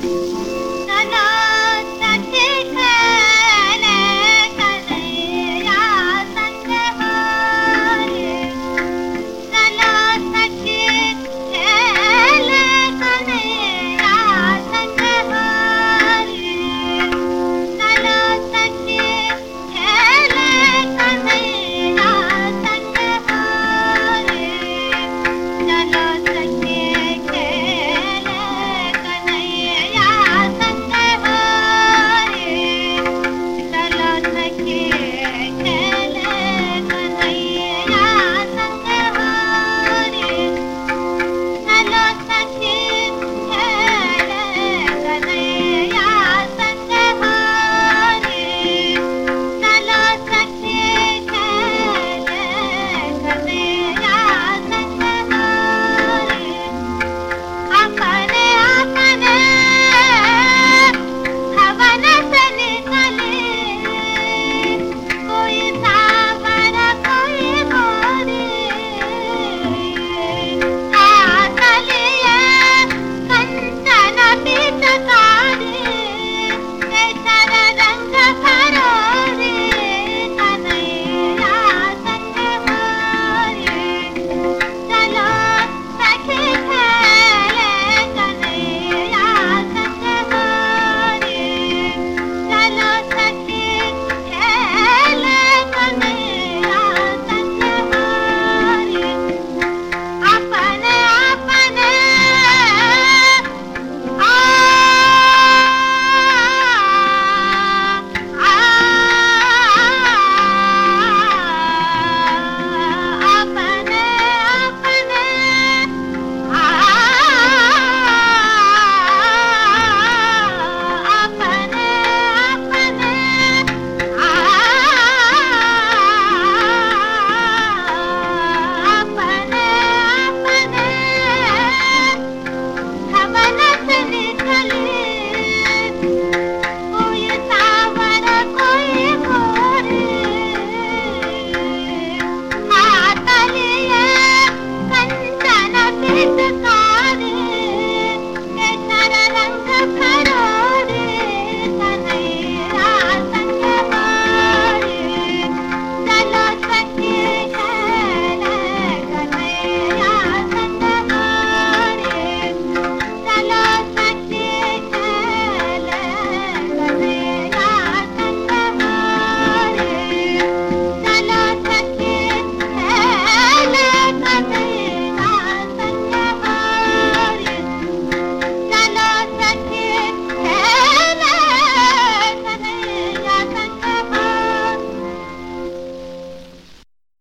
Bye. What is this?